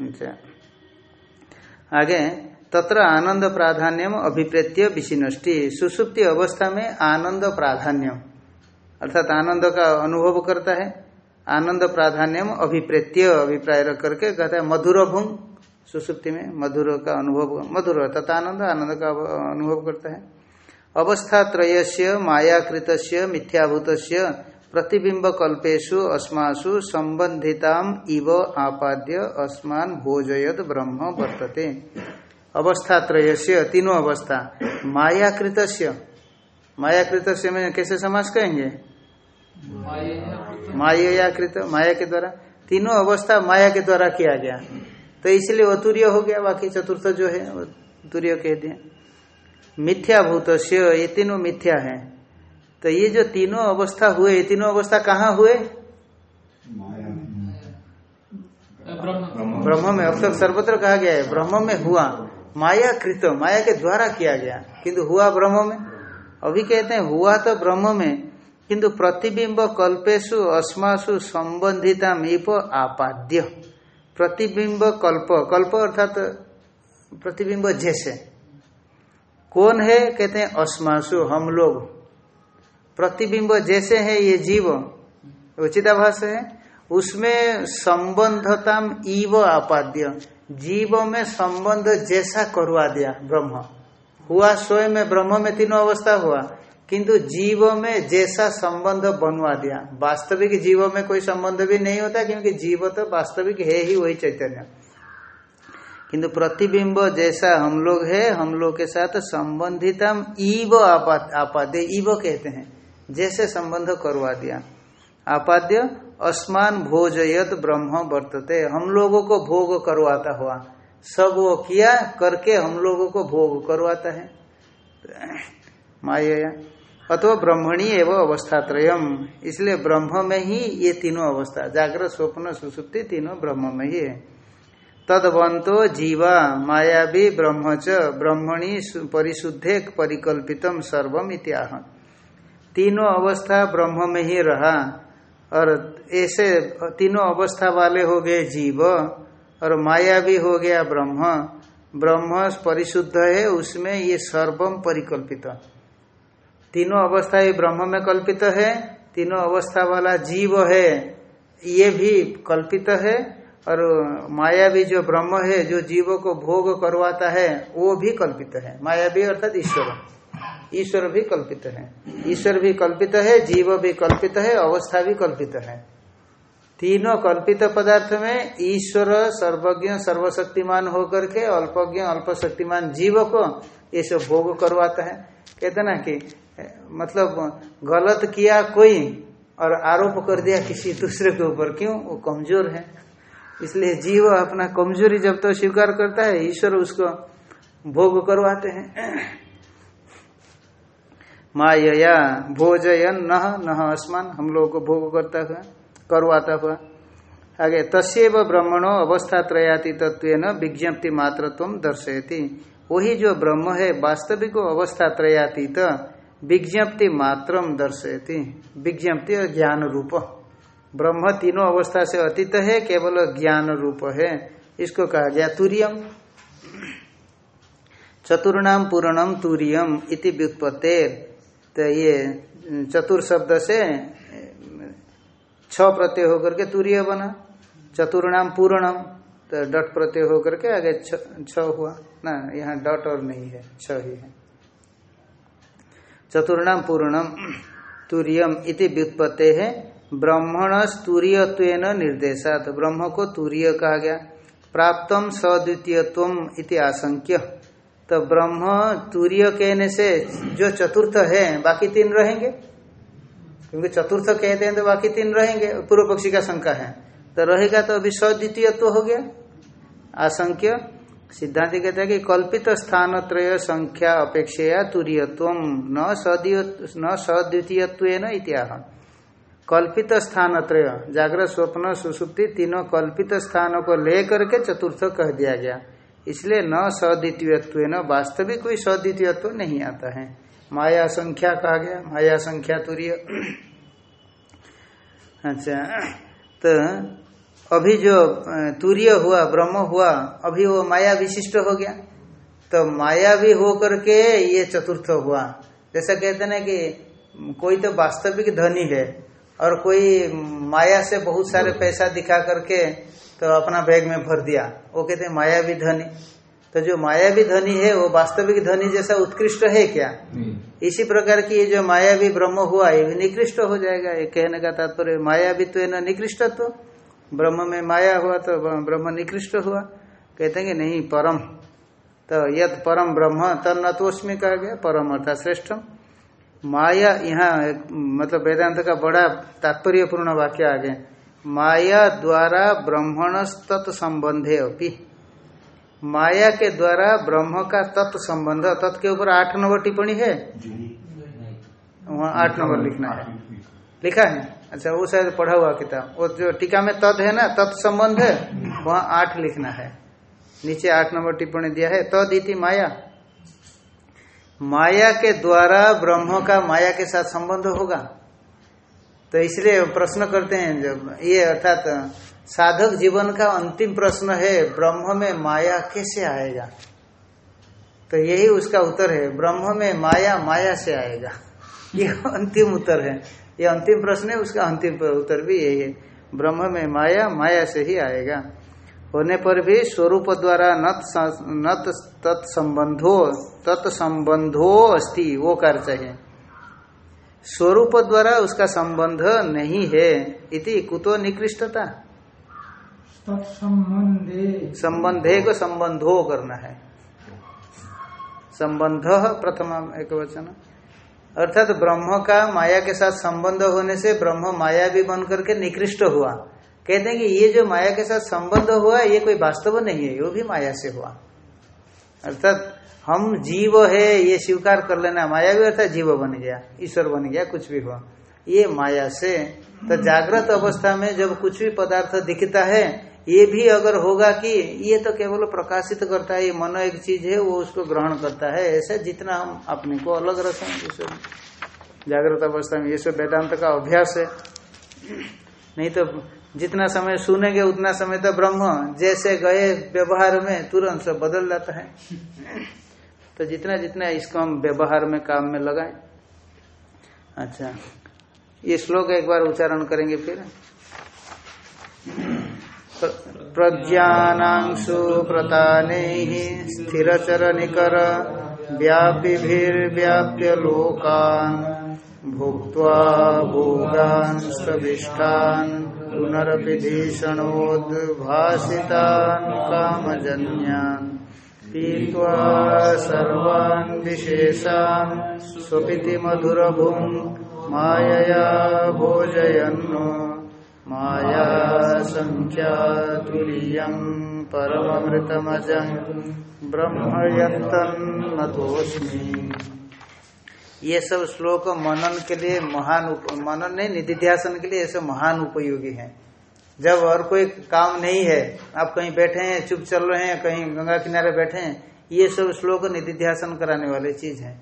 अच्छा। आगे, तत्र आनंद प्राधान्यम अभिप्रेत्य विशिनष्टि, सुसुप्ति अवस्था में आनंद प्राधान्यम। अर्थात आनंद का अनुभव करता है। आनंद प्राधान्यम अभिप्रेत्य अभिप्राय रख करके कहता है, मधुर भूंग सुसुप्ति में मधुर का अनुभव, मधुर तथा आनंद आनंद का अनुभव करता है। अवस्था त्रयस्य मायाकृत मिथ्याभूत प्रतिबिंब कल्पेशु अस्मासु संबंधिताम इव आपाद्य अस्मान भोजयत ब्रह्म वर्तते। अवस्था त्रयस्य तीनों अवस्था मायाकृत मायाकृत में कैसे समास कहेंगे? मायाकृत माया के द्वारा। तीनों अवस्था माया के द्वारा किया गया। तो इसलिए अतुर्य हो गया, बाकी चतुर्थ जो है तुर्य कह दिया। मिथ्या भूत ये तीनों मिथ्या है। तो ये जो तीनों अवस्था हुए, ये तीनों अवस्था कहाँ हुए? ब्रह्म में। अब तक सर्वत्र कहा गया है, ब्रह्म में हुआ। माया कृत, माया के द्वारा किया गया। किंतु हुआ ब्रह्म में? अभी कहते हैं, हुआ तो ब्रह्म में। किंतु प्रतिबिंब कल्पेशु अस्मासु संबंधिता मीप आपाद्य। प्रतिबिंब कल्प कल्प अर्थात तो प्रतिबिंब जैसे। कौन है? कहते हैं अस्मासु, हम लोग। प्रतिबिंब जैसे है ये जीव। उचिताभास है। उसमें संबंधताम ईव आपाद्य। जीव में संबंध जैसा करवा दिया ब्रह्म। हुआ स्वयं में ब्रह्म में तीनों अवस्था हुआ। किंतु जीव में जैसा संबंध बनवा दिया। वास्तविक जीव में कोई संबंध भी नहीं होता, क्योंकि जीव तो वास्तविक है ही वही चैतन्य। किंतु प्रतिबिंब जैसा हम लोग है, हम लोग के साथ संबंधितम ईव आपाद्य, ईव कहते हैं। जैसे संबंध करवा दिया। आपाद्य, अस्मान भोजयत ब्रह्म वर्तते। हम लोगों को भोग करवाता हुआ। सब वो किया करके हम लोगों को भोग करवाता है। माया अथवा ब्रह्मणी एवं अवस्थात्रयम। इसलिए ब्रह्म में ही ये तीनों अवस्था, जागृत, स्वप्न, सुसुप्ति तीनों ब्रह्म में ही है। तदवंतो जीवा मायावी ब्रह्म च, ब्रह्मणी परिशुद्धे परिकल्पितम सर्वम इत्याह तीनों अवस्था ब्रह्म में ही रहा, और ऐसे तीनों अवस्था वाले हो गए जीव, और माया भी हो गया ब्रह्म। ब्रह्म परिशुद्ध है, उसमें ये सर्वम परिकल्पित तीनों अवस्था ये ब्रह्म में कल्पित है, तीनों अवस्था वाला जीव है, ये भी कल्पित है, और माया भी जो ब्रह्म है, जो जीवों को भोग करवाता है, वो भी कल्पित है। माया भी अर्थात ईश्वर। ईश्वर भी कल्पित है। ईश्वर भी कल्पित है, जीव भी कल्पित है, अवस्था भी कल्पित है। तीनों कल्पित पदार्थ में ईश्वर, सर्वज्ञ, सर्वशक्तिमान होकर के अल्पज्ञ, अल्पशक्तिमान जीव को ये सब भोग करवाता है। कहते ना कि मतलब गलत किया कोई और आरोप कर दिया किसी दूसरे के ऊपर, क्यों? वो कमज़ोर है। इसलिए जीव अपना कमज़ोरी जब तक तो स्वीकार करता है, ईश्वर उसको भोग करवाते हैं। माया भोजयन न न आसमान हम लोगों को भोग करता हुआ, करवाता हुआ। आगे तस्व ब्रह्मणो अवस्था त्रयाति तत्व विज्ञप्ति मात्रत्व दर्शयती। वही जो ब्रह्म है, वास्तविक अवस्था त्रयातीत विज्ञप्ति मात्रम दर्शयती। विज्ञप्ति और ज्ञान रूप। ब्रह्म तीनों अवस्था से अतीत है, केवल ज्ञान रूप है। इसको कहा गया तुरियम। चतुर्णाम पूर्णम तुरियम इति व्युत्पत्ते। तो ये चतुर शब्द से, छ प्रत्यय होकर के तुरीय बना। चतुर्णाम पूर्णम तो डट प्रत्यय होकर के आगे छ हुआ। ना, यहाँ डट और नहीं है, छ ही है। चतुर्णाम पूर्णम तुरियम इति व्युत्पत्ति है ब्रह्मण स्तूर्यत्व निर्देशात। ब्रह्म को तूर्य कहा गया। प्राप्तम सद्वितीयत्व इति आशंक्य। तो ब्रह्म तूर्य कहने से जो चतुर्थ है, बाकी तीन रहेंगे? क्योंकि चतुर्थ कहते हैं तो बाकी तीन रहेंगे, पूर्व पक्षी का शंका है। तो रहेगा तो अभी सद्वितीयत्व हो गया। आशंक्य। सिद्धांत कहता है कि कल्पित स्थान त्रय संख्या अपेक्षा तुरीयत्व न न सद्वितीयत्व इत्याह। कल्पित स्थान त्रय जागृत स्वप्न, सुसुप्ति तीनों कल्पित स्थानों को लेकर के चतुर्थ कह दिया गया। इसलिए न सद्वितीयत्व न वास्तविक कोई सद्वितीयत्व नहीं आता है। माया संख्या कहा गया, माया संख्या तुरीय। अच्छा तो अभी जो तूर्य हुआ ब्रह्म हुआ अभी वो माया विशिष्ट हो गया। तो माया भी हो करके ये चतुर्थ हुआ। जैसा कहते ना कि कोई तो वास्तविक धनी है और कोई माया से बहुत सारे पैसा दिखा करके तो अपना बैग में भर दिया। वो कहते हैं माया भी धनी। तो जो माया भी धनी है वो वास्तविक धनी जैसा उत्कृष्ट है क्या? इसी प्रकार की ये जो माया भी ब्रह्म हुआ ये भी निकृष्ट हो जाएगा। ये कहने का तात्पर्य माया भी तो है निकृष्टत्व। तो, ब्रह्म में माया हुआ तो ब्रह्म निकृष्ट हुआ। कहते हैं कि नहीं परम। तो यद परम ब्रह्म तन्नतोस्मी कहा गया परम अर्थात श्रेष्ठ माया यहाँ मतलब वेदांत का बड़ा तात्पर्यपूर्ण वाक्य आ गया माया द्वारा ब्रह्मण तत्संबंधे अपी। माया के द्वारा ब्रह्म का तत्व संबंध तत् के ऊपर आठ नंबर टिप्पणी है? वहाँ आठ नंबर लिखना है। लिखा है? अच्छा वो शायद पढ़ा हुआ किताब। वो जो टीका में तद है ना, तत् तत्संबंध है, वहाँ आठ लिखना है। नीचे आठ नंबर टिप्पणी दिया है, तद इति माया। माया के द्वारा ब्रह्म का माया के साथ संबंध होगा। तो इसलिए प्रश्न करते हैं, जब ये अर्थात साधक जीवन का अंतिम प्रश्न है, ब्रह्म में माया कैसे आएगा? तो यही उसका उत्तर है, ब्रह्म में माया माया से आएगा। ये अंतिम उत्तर है। ये अंतिम प्रश्न है उसका अंतिम उत्तर भी यही है। ब्रह्म में माया माया से ही आएगा। होने पर भी स्वरूप द्वारा नत नत तत्संबंधो तत्संबंधो अस्ति वो कर चाहिए। स्वरूप द्वारा उसका संबंध नहीं है इति कुतो निकृष्टता। संबंधे को संबंधो करना है। संबंध प्रथम एक वचन। अर्थात तो ब्रह्म का माया के साथ संबंध होने से ब्रह्म माया भी बन करके निकृष्ट हुआ। कहते हैं कि ये जो माया के साथ संबंध हुआ, ये कोई वास्तव नहीं है वो भी माया से हुआ। अर्थात हम जीव है, ये स्वीकार कर लेना, माया भी अर्थात जीव बन गया, ईश्वर बन गया, कुछ भी हुआ। ये माया से तो जागृत अवस्था में जब कुछ भी पदार्थ दिखता है ये भी अगर होगा कि ये तो केवल प्रकाशित करता है, ये मनो एक चीज़ है, वो उसको ग्रहण करता है, ऐसा जितना हम अपने को अलग रखें जागृत अवस्था में, ये सब वेदांत का अभ्यास है। नहीं तो जितना समय सुनेंगे, उतना समय तो ब्रह्म, जैसे गए व्यवहार में, तुरंत सब बदल जाता है। तो जितना जितना इसको हम व्यवहार में, काम में लगाए। अच्छा ये श्लोक एक बार उच्चारण करेंगे फिर। प्रज्ञानांशु प्रतानैः स्थिरचरनिकर व्यापिभिर्व्याप्य लोकान् भुक्त्वा भोगांस्तविष्टान् पुनरपि भीषणोद्भासितान् कामजन्यान् पीत्वा सर्वान् विशेषान् स्वपिति भोजयन्नो। माया संख्या तुरीयं परमृतमजं ब्रह्म ये सब श्लोक मनन के लिए महान मनन नहीं, निधिध्यासन के लिए ऐसे महान उपयोगी है। जब और कोई काम नहीं है, आप कहीं बैठे हैं, चुप चल रहे हैं, कहीं गंगा किनारे बैठे हैं, ये सब श्लोक निधिध्यासन कराने वाले चीज़ है।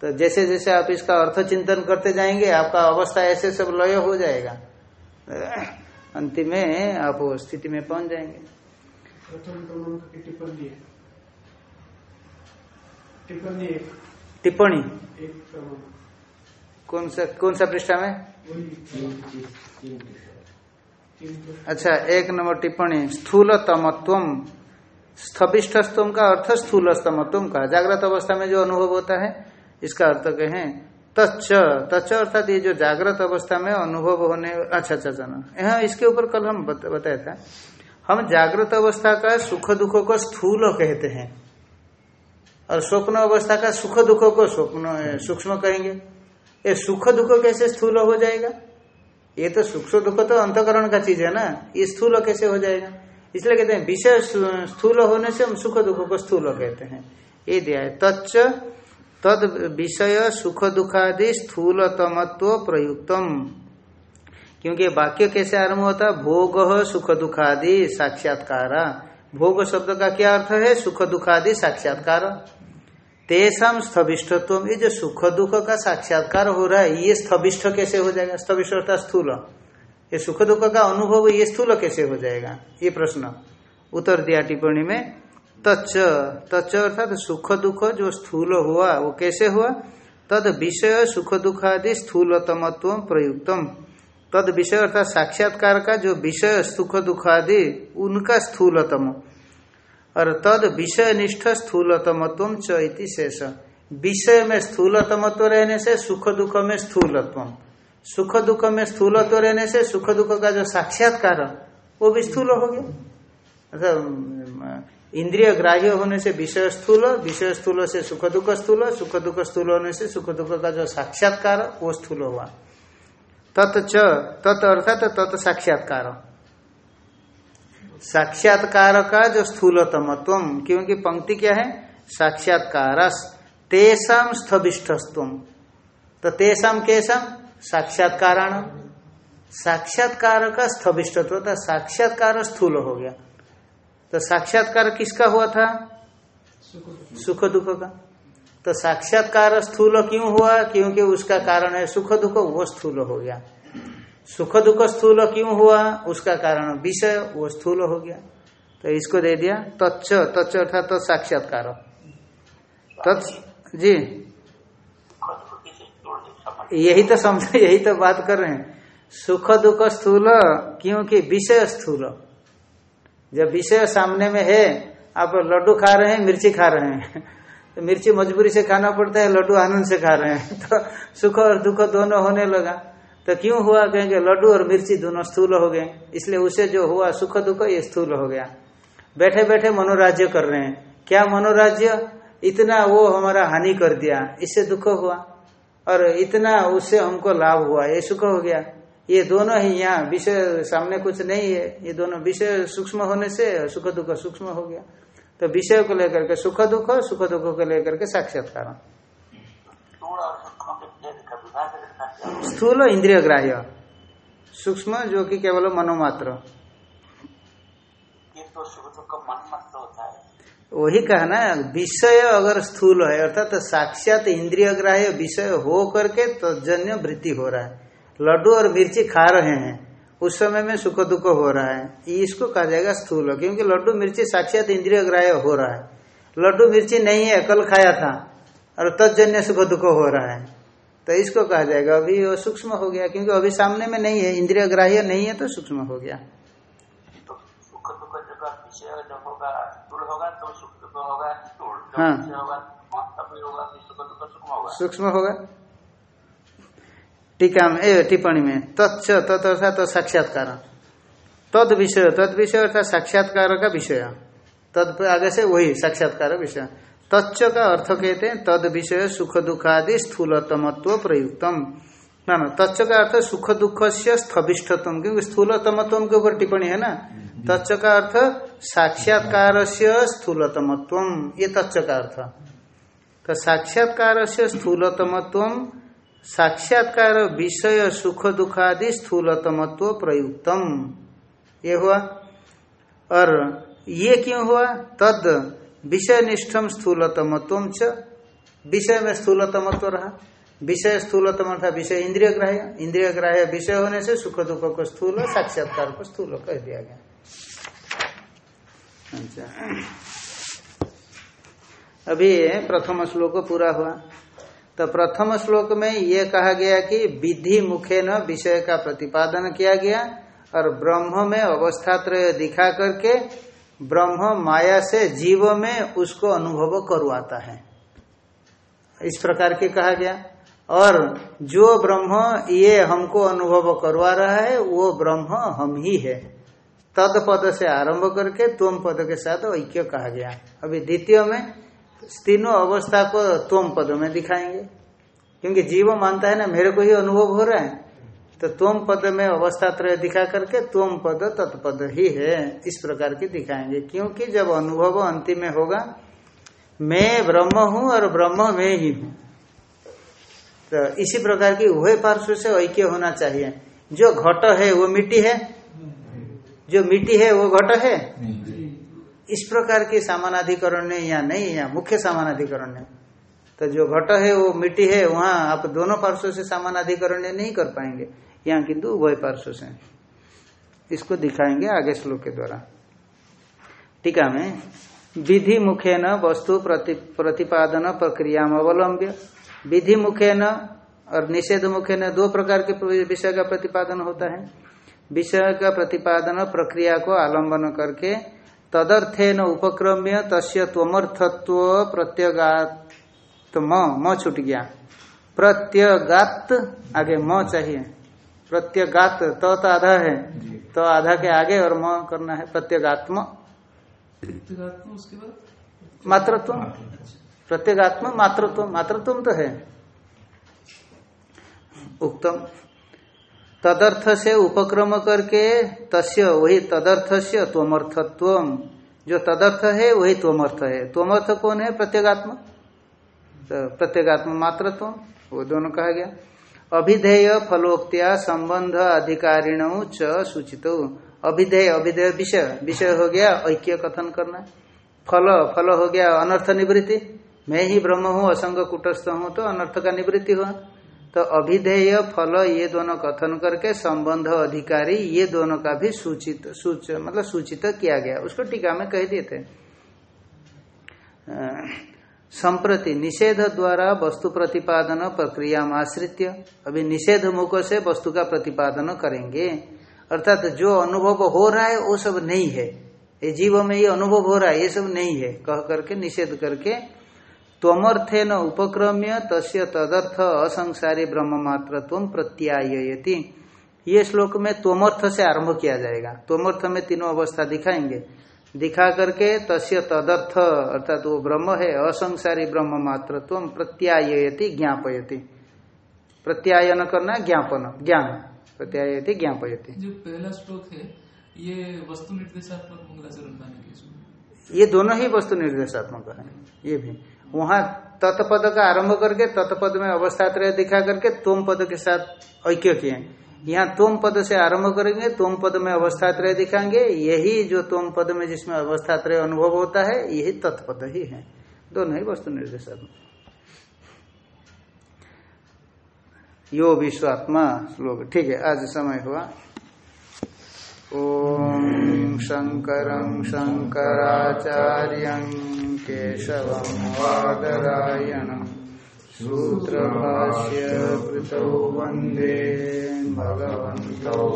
तो जैसे जैसे आप इसका अर्थ चिंतन करते जाएँगे, आपका अवस्था ऐसे सब लय हो जाएगा। अंतिम में आप स्थिति में पहुँच जाएँगे। टिप्पणी कौन सा कौन सा पृष्ठा में? अच्छा एक नंबर टिप्पणी। स्थूल तमत्व स्थपिष्ठस्तम का अर्थ स्थूल स्तमत्व का। जागृत अवस्था में जो अनुभव होता है इसका अर्थ कहें तच्च तच्च अर्थात ये जो जागृत अवस्था में अनुभव होने अच्छा अच्छा अच्छा यहाँ इसके ऊपर कल हम बत, बताया था। हम जागृत अवस्था का सुख दुख को स्थूल कहते हैं और स्वप्न अवस्था का सुख दुख को स्वप्न सूक्ष्म कहेंगे। ये सुख दुख कैसे स्थूल हो जाएगा? ये तो सुख दुख तो अंतकरण का चीज़ है ना। ये स्थूल कैसे हो जाएगा? इसलिए कहते हैं विषय स्थूल होने से हम सुख दुख को स्थूल कहते हैं। ये दिया है तच्च तद विषय सुख दुखादि स्थूलतमत्व प्रयुक्तम। क्योंकि वाक्य कैसे आरंभ होता? भोग सुख दुखादि साक्षात्कार। भोग शब्द का क्या अर्थ है? सुख दुखादि साक्षात्कार। तेषाम स्थविष्ठत्व ये जो सुख दुख का साक्षात्कार हो रहा है, ये स्थविष्ठ कैसे हो जाएगा? स्थविष्ठ अर्थात स्थूल। ये सुख दुख का अनुभव, ये स्थूल कैसे हो जाएगा? ये प्रश्न। उत्तर दिया टिप्पणी में तच्च तच अर्थात सुख दुख जो स्थूल हुआ, वो कैसे हुआ? तद विषय सुख दुखादि स्थूलतमत्व प्रयुक्तम। तद विषय अर्थात साक्षात्कार का जो विषय सुख दुखादि, उनका स्थूलतम। और तद विषय निष्ठ स्थूलतमत्व च शेष। विषय में स्थूलतमत्व रहने से सुख दुख में स्थूलत्व। सुख दुख में स्थूलत्व रहने से सुख दुख का जो साक्षात्कार, वो भी स्थूल हो गया। मतलब इंद्रिय ग्राह्य होने से विषय स्थूल विषय स्थूल से सुख दुख स्थूल सुख दुख स्थूल होने से सुख दुख का जो साक्षात्कार, वो स्थूल हुआ। तत् तत् अर्थात तत् साक्षात्कार। साक्षात्कार का जो स्थूलतमत्व क्योंकि पंक्ति क्या है? साक्षात्कार तेषाम स्थविष्ठस्व तो तेषाम केशम साक्षात्कारण। साक्षात्कार का स्थविष्ठत्व था साक्षात्कार स्थूल हो गया। तो साक्षात्कार किसका हुआ था? सुख दुख का। तो साक्षात्कार स्थूल क्यों हुआ? क्योंकि उसका कारण है सुख दुख, वो स्थूल हो गया। सुख दुख स्थूल क्यों हुआ? उसका कारण विषय, वो स्थूल हो गया। तो इसको दे दिया तच्च तच्च अर्थात तो साक्षात्कार। तत् जी। यही तो समझ, यही तो बात कर रहे हैं। सुख दुख स्थूल, क्योंकि विषय स्थूल। जब विषय सामने में है, आप लड्डू खा रहे हैं, मिर्ची खा रहे हैं। तो मिर्ची मजबूरी से खाना पड़ता है, लड्डू आनंद से खा रहे हैं। तो सुख और दुख दोनों होने लगा। तो क्यों हुआ? कहेंगे, लड्डू और मिर्ची दोनों स्थूल हो गए। इसलिए उसे जो हुआ सुख दुख, ये स्थूल हो गया। बैठे बैठे मनोराज्य कर रहे हैं। क्या मनोराज्य? इतना वो हमारा हानि कर दिया। इससे दुख हुआ। और इतना उससे हमको लाभ हुआ। ये सुख हो गया। ये दोनों ही यहाँ विषय सामने कुछ नहीं है। ये दोनों विषय सूक्ष्म होने से सुख दुख सूक्ष्म हो गया। तो विषय को लेकर के सुख दुख सुख दुख को लेकर के साक्षात्कार। स्थूल इंद्रिय ग्राह्य सूक्ष्म जो कि केवल मनोमात्र। वही कहा ना विषय अगर स्थूल है अर्थात तो साक्षात इंद्रिय ग्राह्य विषय हो करके तजन्य तो वृत्ति हो रहा है। लड्डू और मिर्ची खा रहे हैं। उस समय में सुख दुख हो रहा है। इसको कहा जाएगा स्थूल क्योंकि लड्डू मिर्ची साक्षात इंद्रिय ग्राह्य हो रहा है। लड्डू मिर्ची नहीं है कल खाया था और तजन्य सुख दुख हो रहा है। तो इसको कहा जाएगा अभी वो सूक्ष्म हो गया क्योंकि अभी सामने में नहीं है इंद्रिय ग्राह्य नहीं है तो सूक्ष्म हो गया। तो तो हाँ। सूक्ष्म होगा। टीका में टिप्पणी में तत्च तत् अर्थात तो साक्षात्कार। तद विषय तद विषय अर्थात साक्षात्कार का विषय। तद आगे से वही साक्षात्कार विषय। तच्च का अर्थ कहते हैं तद विषय सुख दुखादि स्थूलतमत्व प्रयुक्तम। ना ना तच्च का अर्थ सुख दुख से स्थविष्ठत्म क्योंकि स्थूलतमत्व के ऊपर टिप्पणी है ना। तच्च का अर्थ साक्षात्कार से स्थूलतमत्व ये तच्च का अर्थ। तो साक्षात्कार से स्थूलतमत्व साक्षात्कार, विषय, सुख दुखादि स्थूलतमत्व प्रयुक्तम। ये हुआ? और ये क्यों हुआ? तद विषय निष्ठम स्थूलतमत्व च। विषय में स्थूलतमत्व रहा। विषय स्थूलतम था विषय इंद्रिय ग्राह्य। इंद्रिय ग्राह्य विषय होने से सुख, दुख को स्थूल, साक्षात्कार को स्थूल कह दिया गया। अच्छा। अभी प्रथम श्लोक पूरा हुआ। तो प्रथम श्लोक में ये कहा गया कि विधि मुखे न विषय का प्रतिपादन किया गया और ब्रह्म में अवस्थात्रय दिखा करके ब्रह्म माया से जीव में उसको अनुभव करवाता है। इस प्रकार के कहा गया। और जो ब्रह्म ये हमको अनुभव करवा रहा है, वो ब्रह्म हम ही है। तद पद से आरंभ करके तुम पद के साथ ऐक्य कहा गया। अभी द्वितीय में तीनों अवस्था को तुम पद में दिखाएँगे। क्योंकि जीव मानता है ना, मेरे को ही अनुभव हो रहा है। तो तुम पद में अवस्था त्रय दिखा करके तुम पद तत्पद ही है, इस प्रकार की दिखाएँगे। क्योंकि जब अनुभव अंतिम में होगा, मैं ब्रह्म हूँ और ब्रह्म में ही हूँ। तो इसी प्रकार की उभय पार्श्व से ऐक्य होना चाहिए। जो घट है, वो मिट्टी है? जो मिट्टी है, वो घट है? इस प्रकार के समानाधिकरण ने या नहीं या मुख्य समानाधिकरण ने तो जो घट है वो मिट्टी है वहाँ आप दोनों पार्श्व से समानाधिकरण नहीं कर पाएँगे। यहाँ किंतु उभय पार्श्व से। इसको दिखाएँगे आगे श्लोक के द्वारा। टीका में। विधि मुखे न वस्तु प्रति, प्रतिपादन प्रक्रिया में अवलंब्य विधि मुखे न और निषेध मुखे न दो प्रकार के विषय का प्रतिपादन होता है। विषय का प्रतिपादन प्रक्रिया को आलंबन करके तदर्थे न उपक्रम्य तस्य त्वमर्थत्व प्रत्यगात म छूट गया। प्रत्यगात आगे म चाहिए। प्रत्यगात तो, तो आधा है। तो आधा के आगे और म करना है। प्रत्यगात्म। मातृत्व। प्रत्येगात्म मातृत्व। मातृत्व तो है। उत्तम तदर्थ से उपक्रम करके तस्य वही तदर्थ से त्वमर्थत्व। जो तदर्थ है, वही त्वमर्थ है। त्वमर्थ कौन है? प्रत्येगात्म। तो प्रत्येगात्म मात्रत्व, वो दोनों कहा गया। अभिधेय फलोक्तिया संबंध अधिकारिण च सूचित। अभिधेय अभिधेय विषय। विषय हो गया ऐक्य कथन करना। फल फल हो गया अनर्थ निवृत्ति। मैं ही ब्रह्म हूँ, असंग कुटस्थ हूँ तो अनर्थ का निवृत्ति हुआ। तो अभिधेय फल ये दोनों कथन करके संबंध अधिकारी ये दोनों का भी सूचित, सूच मतलब सूचित किया गया। उसको टीका में कह दिए थे संप्रति निषेध द्वारा वस्तु प्रतिपादन प्रक्रिया आश्रित। अभी निषेध मुख से वस्तु का प्रतिपादन करेंगे। अर्थात जो अनुभव हो रहा है, वो सब नहीं है। ये जीव में ये अनुभव हो रहा है, ये सब नहीं है। कह करके निषेध करके त्वमर्थे न उपक्रम्य तस्य तदर्थ असंसारी ब्रह्म मात्र तुम प्रत्यायति ये श्लोक में त्वमर्थ से आरंभ किया जाएगा। त्वमर्थ में तीनों अवस्था दिखाएँगे। दिखा करके तस्य तदर्थ अर्थात वो ब्रह्म है असंसारी ब्रह्म मात्र तुम प्रत्यायति ज्ञापयति। प्रत्यायन करना ज्ञापन ज्ञान। प्रत्यायति ज्ञापयति। जो पहला श्लोक है ये वस्तु निर्देशात्मक मंगलाचरण ये दोनों ही वस्तु निर्देशात्मक है। ये भी। वहाँ तत्पद का आरंभ करके तत्पद में अवस्था त्रय दिखा करके तुम पद के साथ ऐक्य किए। यहाँ तुम पद से आरंभ करेंगे, तुम पद में अवस्था त्रय दिखाएँगे। यही जो तुम पद में जिसमें अवस्था त्रय अनुभव होता है, यही तत्पद ही है। दोनों ही वस्तु निर्देशात्मक। यो विश्वात्मा श्लोक। ठीक है, आज समय हुआ। ओम शंकर शंकराचार्य केशव वादरायण सूत्रभाष्य कृतौ वंदे भगवन्तौ।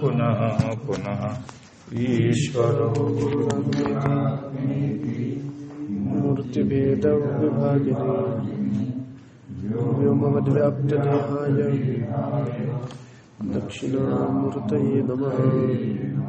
पुनः पुनः ईश्वरो मूर्तिभेद विभागिने व्योमवद्व्याप्तदेहाय दक्षिणामूर्तये नमः।